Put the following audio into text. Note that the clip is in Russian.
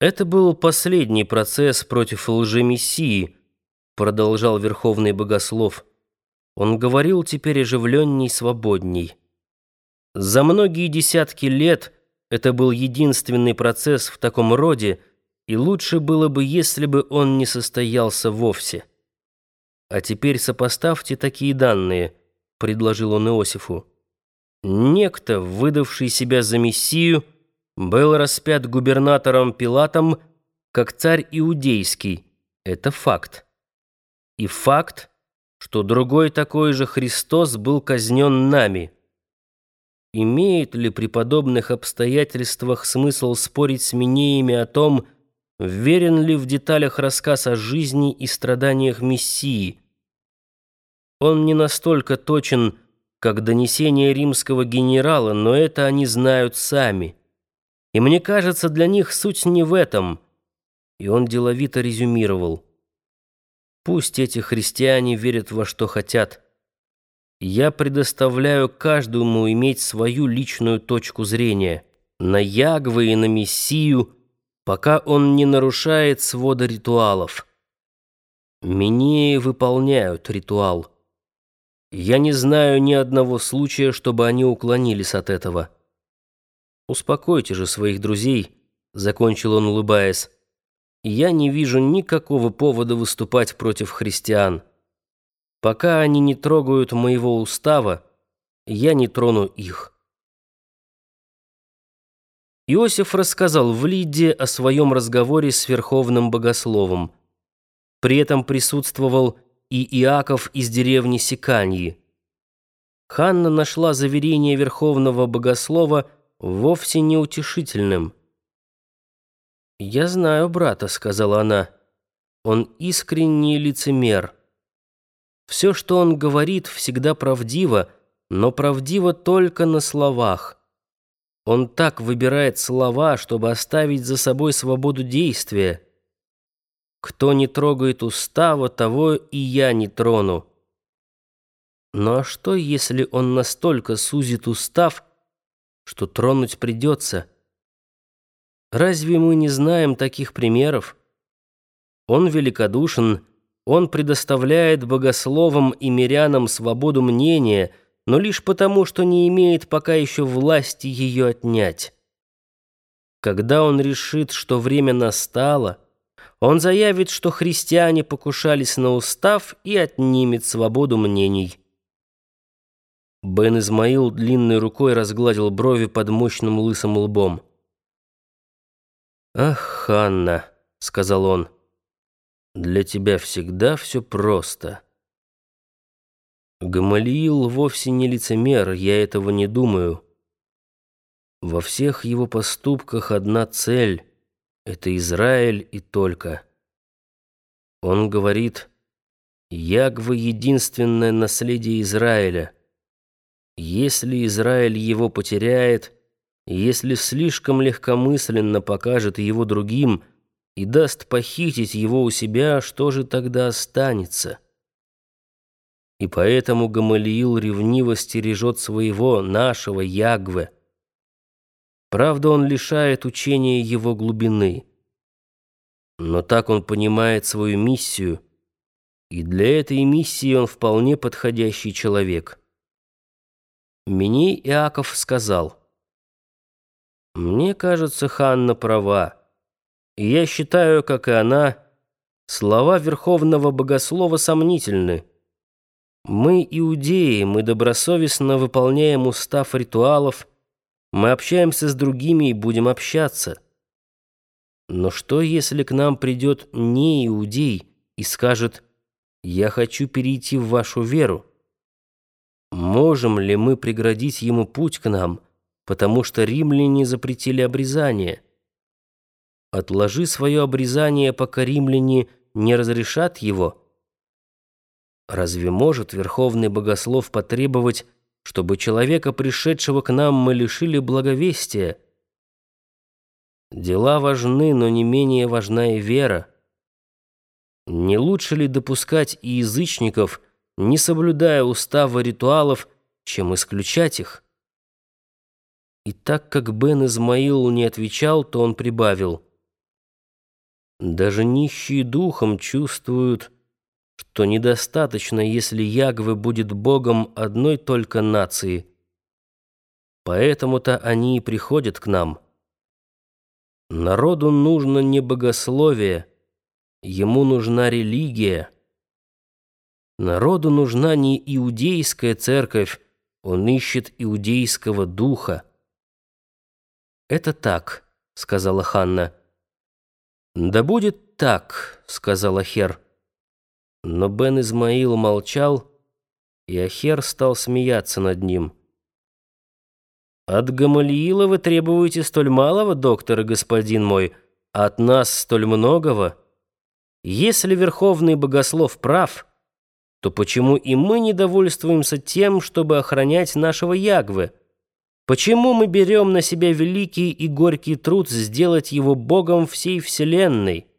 Это был последний процесс против лжемессии, продолжал Верховный Богослов. Он говорил теперь оживленней, свободней. За многие десятки лет это был единственный процесс в таком роде, и лучше было бы, если бы он не состоялся вовсе. А теперь сопоставьте такие данные, предложил он Иосифу. Некто, выдавший себя за мессию, был распят губернатором Пилатом как царь иудейский. Это факт. И факт, что другой такой же Христос был казнен нами. Имеет ли при подобных обстоятельствах смысл спорить с Минеями о том, верен ли в деталях рассказ о жизни и страданиях Мессии? Он не настолько точен, как донесение римского генерала, но это они знают сами. И мне кажется, для них суть не в этом. И он деловито резюмировал. Пусть эти христиане верят во что хотят. Я предоставляю каждому иметь свою личную точку зрения на Ягвы и на Мессию, пока он не нарушает свода ритуалов. Минеи выполняют ритуал. Я не знаю ни одного случая, чтобы они уклонились от этого. «Успокойте же своих друзей», — закончил он, улыбаясь. «Я не вижу никакого повода выступать против христиан. Пока они не трогают моего устава, я не трону их». Иосиф рассказал в Лидде о своем разговоре с Верховным Богословом. При этом присутствовал и Иаков из деревни Сиканьи. Ханна нашла заверение Верховного Богослова — вовсе не утешительным. «Я знаю брата», — сказала она. «Он искренний лицемер. Все, что он говорит, всегда правдиво, но правдиво только на словах. Он так выбирает слова, чтобы оставить за собой свободу действия. Кто не трогает устава, того и я не трону. Ну а что, если он настолько сузит устав, что тронуть придется. Разве мы не знаем таких примеров? Он великодушен, он предоставляет богословам и мирянам свободу мнения, но лишь потому, что не имеет пока еще власти ее отнять. Когда он решит, что время настало, он заявит, что христиане покушались на устав и отнимет свободу мнений. Бен Измаил длинной рукой разгладил брови под мощным лысым лбом. «Ах, Ханна», — сказал он, — «для тебя всегда все просто». Гамалиил вовсе не лицемер, я этого не думаю. Во всех его поступках одна цель — это Израиль и только. Он говорит, «Ягва — единственное наследие Израиля». Если Израиль его потеряет, если слишком легкомысленно покажет его другим и даст похитить его у себя, что же тогда останется? И поэтому Гамалиил ревниво стережет своего, нашего Ягве. Правда, он лишает учения его глубины. Но так он понимает свою миссию, и для этой миссии он вполне подходящий человек. Миней Иаков сказал, «Мне кажется, Ханна права, и я считаю, как и она, слова Верховного Богослова сомнительны. Мы иудеи, мы добросовестно выполняем устав ритуалов, мы общаемся с другими и будем общаться. Но что, если к нам придет не иудей и скажет, «Я хочу перейти в вашу веру»? Можем ли мы преградить ему путь к нам, потому что римляне запретили обрезание? Отложи свое обрезание, пока римляне не разрешат его. Разве может верховный богослов потребовать, чтобы человека, пришедшего к нам, мы лишили благовестия? Дела важны, но не менее важна и вера. Не лучше ли допускать и язычников – не соблюдая устава ритуалов, чем исключать их. И так как Бен Измаил не отвечал, то он прибавил — Даже нищие духом чувствуют, что недостаточно, если Ягвы будет богом одной только нации. Поэтому-то они и приходят к нам. Народу нужно не богословие, ему нужна религия. Народу нужна не иудейская церковь, он ищет иудейского духа. «Это так», — сказала Ханна. «Да будет так», — сказала Хер. Но Бен Измаил молчал, и Ахер стал смеяться над ним. «От Гамалиила вы требуете столь малого, доктор и господин мой, а от нас столь многого? Если Верховный Богослов прав, то почему и мы не довольствуемся тем, чтобы охранять нашего Ягвы? Почему мы берем на себя великий и горький труд сделать его Богом всей вселенной?»